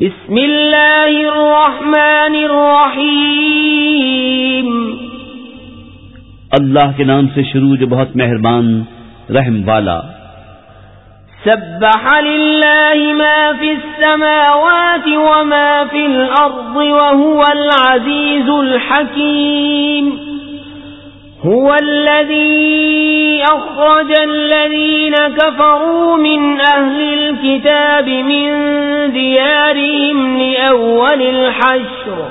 بسم اللہ الرحمن الرحیم اللہ کے نام سے شروع جو بہت مہربان رحم والا. سبح لله ما في السماوات وما في الأرض وهو العزيز الحكيم. هو الذي أخرج الذين كفروا من أهل الكتاب من ديارهم لأول الحشر.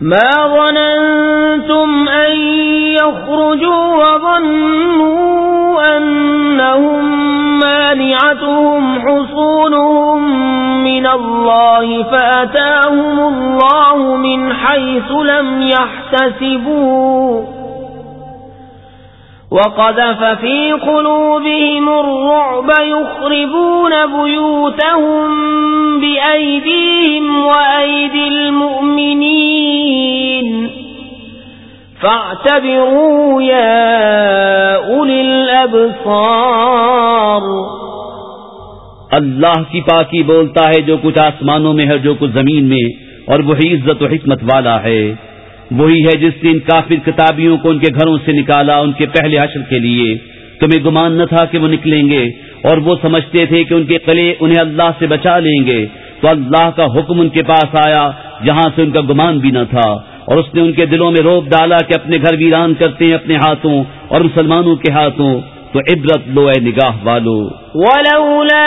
ما ظننتم أن يخرجوا وظنوا أنهم مانعتهم حصونهم من الله فأتاهم الله من حيث لم يحتسبوا. وقذف في قلوبهم الرعب يخربون بيوتهم بأيديهم وأيدي المؤمنين. فاعتبروا يا أولي الأبصار. اللہ کی پاکی بولتا ہے جو کچھ آسمانوں میں ہے جو کچھ زمین میں، اور وہی عزت و حکمت والا ہے۔ وہی ہے جس نے ان کافر کتابیوں کو ان کے گھروں سے نکالا ان کے پہلے حشر کے لیے۔ تمہیں گمان نہ تھا کہ وہ نکلیں گے، اور وہ سمجھتے تھے کہ ان کے قلعے انہیں اللہ سے بچا لیں گے۔ تو اللہ کا حکم ان کے پاس آیا، جہاں سے ان کا گمان بھی نہ تھا۔ اور اس نے ان کے دلوں میں روپ ڈالا کہ اپنے گھر ویران کرتے ہیں اپنے ہاتھوں اور مسلمانوں کے ہاتھوں۔ تو عبرت لو اے نگاہ والو۔ ولولا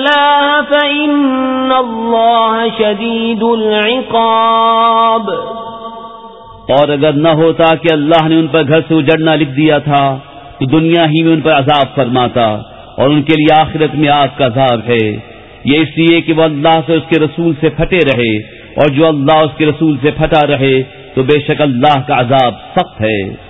الله فإن الله شديد العقاب اور اگر نہ ہوتا کہ اللہ نے ان پر گھر سے اجڑنا لکھ دیا تھا، تو دنیا ہی میں ان پر عذاب فرماتا اور ان کے لیے آخرت میں آگ کا عذاب ہے۔ یہ اس لیے کہ وہ اللہ سے اس کے رسول سے پھٹے رہے اور جو اللہ اس کے رسول سے پھٹا رہے، تو بے شک اللہ کا عذاب سخت ہے۔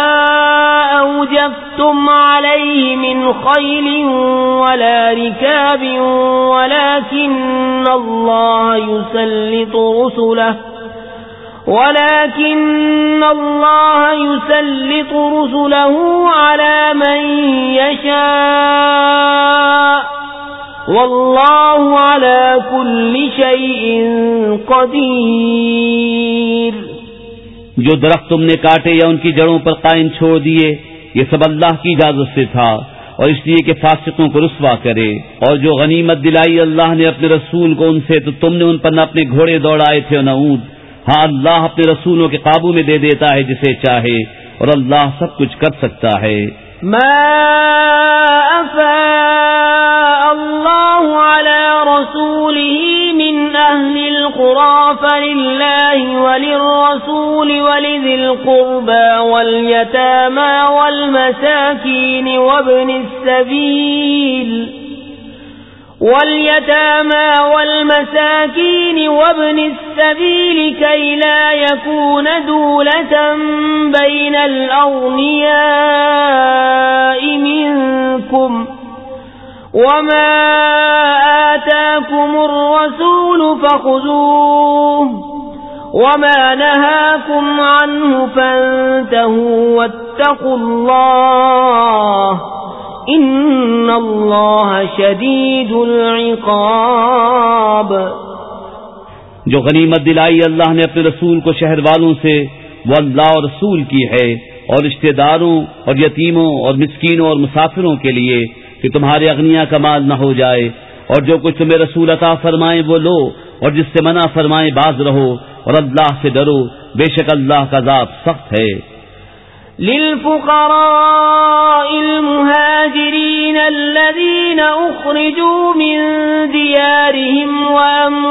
أوجفتم عليه من خيل ولا ركاب، ولكن الله يسلط رسله، ولكن الله يسلط رسله على من يشاء، والله على كل شيء قدير۔ جو درخت تم نے کاٹے یا ان کی جڑوں پر قائم چھوڑ دیے یہ سب اللہ کی اجازت سے تھا اور اس لیے کہ فاسقوں کو رسوا کرے اور جو غنیمت دلائی اللہ نے اپنے رسول کو ان سے، تو تم نے ان پر نہ اپنے گھوڑے دوڑائے تھے اور نہ اونٹ۔ ہاں اللہ اپنے رسولوں کے قابو میں دے دیتا ہے جسے چاہے اور اللہ سب کچھ کر سکتا ہے۔ ما الله على رسوله أهل القرى فلله وللرسول ولذي القربى واليتامى والمساكين وابن السبيل واليتامى والمساكين وابن السبيل كي لا يكون دولة بين الأغنياء منكم وما آتاكم الرسول فخذوه وما نهاكم عنه فانتهوا واتقوا الله ان اللہ شدید العقاب جو غنیمت دلائی اللہ نے اپنے رسول کو شہر والوں سے وہ اللہ اور رسول کی ہے اور رشتے داروں اور یتیموں اور مسکینوں اور مسافروں کے لیے کہ تمہارے اگنیا کا مال نہ ہو جائے اور جو کچھ تمہیں رسول عطا فرمائے وہ لو اور جس سے منع فرمائے باز رہو اور اللہ سے ڈرو، بے شک اللہ کا ذات سخت ہے۔ للفقراء المهاجرين الذين أخرجوا من ديارهم وأموالهم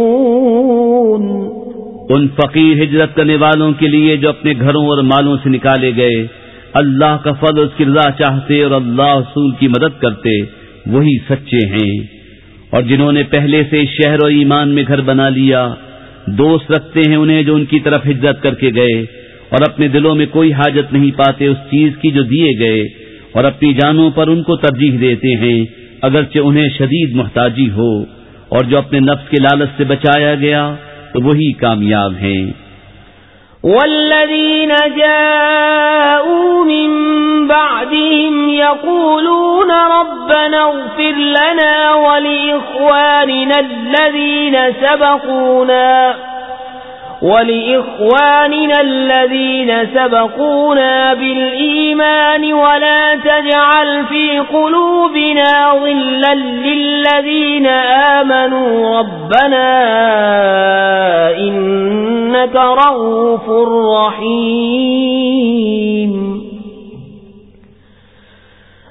ان فقیر ہجرت کرنے والوں کے لیے جو اپنے گھروں اور مالوں سے نکالے گئے، اللہ کا فضل اس کی رضا چاہتے اور اللہ رسول کی مدد کرتے، وہی سچے ہیں۔ اور جنہوں نے پہلے سے شہر اور ایمان میں گھر بنا لیا، دوست رکھتے ہیں انہیں جو ان کی طرف ہجرت کر کے گئے۔ اور اپنے دلوں میں کوئی حاجت نہیں پاتے اس چیز کی جو دیے گئے، اور اپنی جانوں پر ان کو ترجیح دیتے ہیں، اگرچہ انہیں شدید محتاجی ہو۔ اور جو اپنے نفس کے لالچ سے بچایا گیا تو وہی کامیاب ہیں۔ والذین جاؤوا من بعدهم يقولون ربنا اغفر لنا ولإخواننا الذين سبقونا۔ ولإخواننا الذين سبقونا بالإيمان ولا تجعل في قلوبنا ظلا للذين آمنوا ربنا إنك رغوف رحيم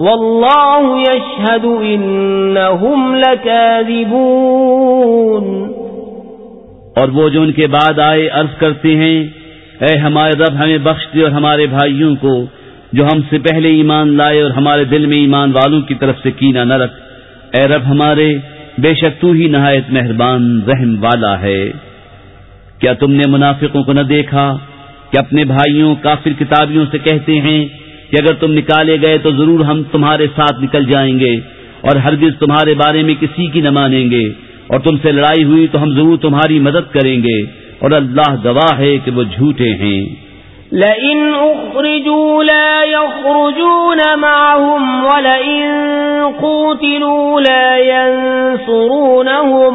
واللہ یشہد انہم لکاذبون اور وہ جو ان کے بعد آئے عرض کرتے ہیں، اے ہمارے رب، ہمیں بخش دے اور ہمارے بھائیوں کو جو ہم سے پہلے ایمان لائے اور ہمارے دل میں ایمان والوں کی طرف سے کینہ نہ رکھ۔ اے رب ہمارے، بے شک تو ہی نہایت مہربان، رحم والا ہے۔ کیا تم نے منافقوں کو نہ دیکھا؟ کہ اپنے بھائیوں کافر کتابیوں سے کہتے ہیں کہ اگر تم نکالے گئے تو ضرور ہم تمہارے ساتھ نکل جائیں گے اور ہرگز تمہارے بارے میں کسی کی نہ مانیں گے اور تم سے لڑائی ہوئی تو ہم ضرور تمہاری مدد کریں گے اور اللہ گواہ ہے کہ وہ جھوٹے ہیں۔ لئن اخرجوا لا يخرجون معهم ولئن قوتلوا لا ينصرونهم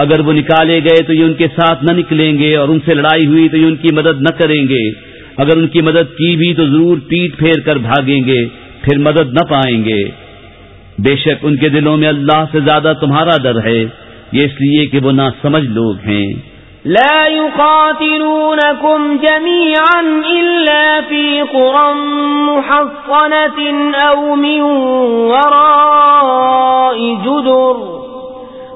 اگر وہ نکالے گئے تو یہ ان کے ساتھ نہ نکلیں گے اور ان سے لڑائی ہوئی تو یہ ان کی مدد نہ کریں گے۔ اگر ان کی مدد کی بھی تو ضرور پیٹ پھیر کر بھاگیں گے، پھر مدد نہ پائیں گے۔ بے شک ان کے دلوں میں اللہ سے زیادہ تمہارا ڈر ہے، یہ اس لیے کہ وہ نہ سمجھ لوگ ہیں۔ لا يقاتلونكم جميعا إلا في قرى محصنة أو من وراء جدر۔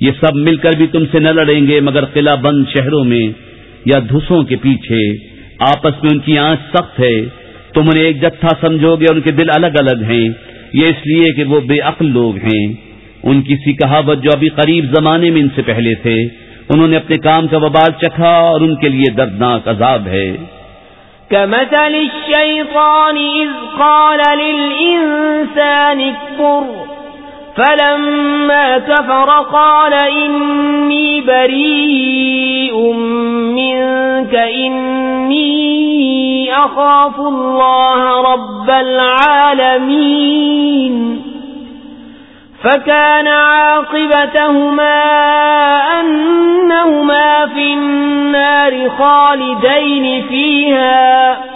یہ سب مل کر بھی تم سے نہ لڑیں گے، مگر قلعہ بند شہروں میں یا دھسوں کے پیچھے۔ آپس میں ان کی آنچ سخت ہے۔ تم انہیں ایک جتھا سمجھو گے اور ان کے دل الگ الگ ہیں۔ یہ اس لیے کہ وہ بے عقل لوگ ہیں۔ ان کی سی کہاوت جو ابھی قریب زمانے میں ان سے پہلے تھے، انہوں نے اپنے کام کا وبال چکھا اور ان کے لیے دردناک عذاب ہے۔ كمثل الشيطان إذ قال للإنسان اكبر فلما كفر قال إني بريء منك، إني أخاف الله رب العالمين. فكان عاقبتهما أنهما في النار خالدين فيها.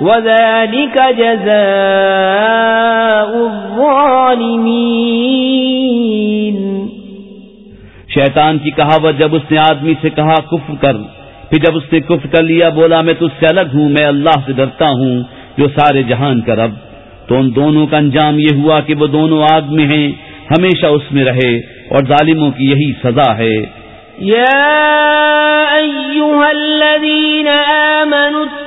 وذلك جزاء الظالمين. شیطان کی کہاوت جب اس نے آدمی سے کہا کفر کر پھر جب اس نے کفر کر لیا بولا میں تجھ سے الگ ہوں میں اللہ سے ڈرتا ہوں جو سارے جہان کا رب۔ تو ان دونوں کا انجام یہ ہوا کہ وہ دونوں آگ میں ہیں ہمیشہ اس میں رہے اور ظالموں کی یہی سزا ہے۔ أيها الذين آمنوا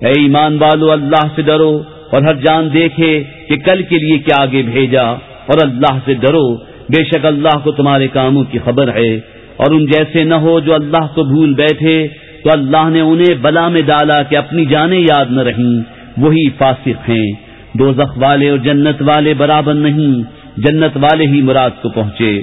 اے ایمان والو، اللہ سے ڈرو اور ہر جان دیکھے کہ کل کے لیے کیا آگے بھیجا۔ اور اللہ سے ڈرو، بے شک اللہ کو تمہارے کاموں کی خبر ہے۔ اور ان جیسے نہ ہو جو اللہ کو بھول بیٹھے، تو اللہ نے انہیں بلا میں ڈالا کہ اپنی جانیں یاد نہ رہیں۔ وہی فاسق ہیں۔ دو والے اور جنت والے برابر نہیں، جنت والے ہی مراد کو پہنچے۔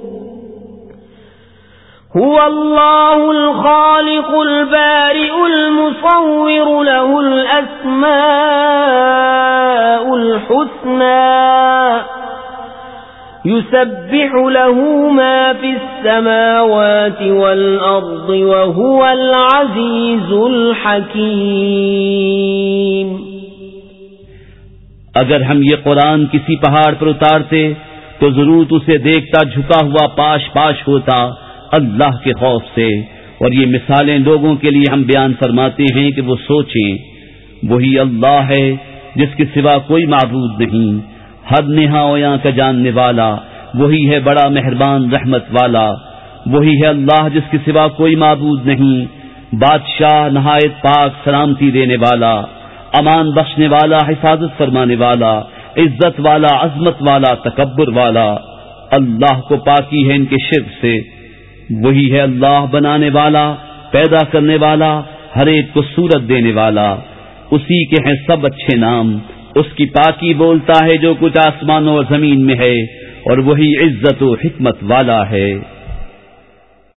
هو الله الخالق البارئ المصور له الأسماء الحسنى يسبح له ما في السماوات والأرض وهو العزيز الحكيم اگر ہم یہ قرآن کسی پہاڑ پر اتارتے تو ضرور اسے دیکھتا جھکا ہوا پاش پاش ہوتا اللہ کے خوف سے۔ اور یہ مثالیں لوگوں کے لیے ہم بیان فرماتے ہیں کہ وہ سوچیں، وہی اللہ ہے جس کے سوا کوئی معبود نہیں۔ حد نہا کا جاننے والا، وہی ہے بڑا مہربان رحمت والا۔ وہی ہے اللہ جس کے سوا کوئی معبود نہیں۔ بادشاہ، نہایت پاک، سلامتی دینے والا۔ امان بخشنے والا، حفاظت فرمانے والا۔ عزت والا، عظمت والا، تکبر والا۔ اللہ کو پاکی ہے ان کے شرک سے۔ وہی ہے اللہ بنانے والا، پیدا کرنے والا، ہر ایک کو صورت دینے والا۔ اسی کے ہیں سب اچھے نام۔ اس کی پاکی بولتا ہے جو کچھ آسمانوں اور زمین میں ہے، اور وہی عزت و حکمت والا ہے۔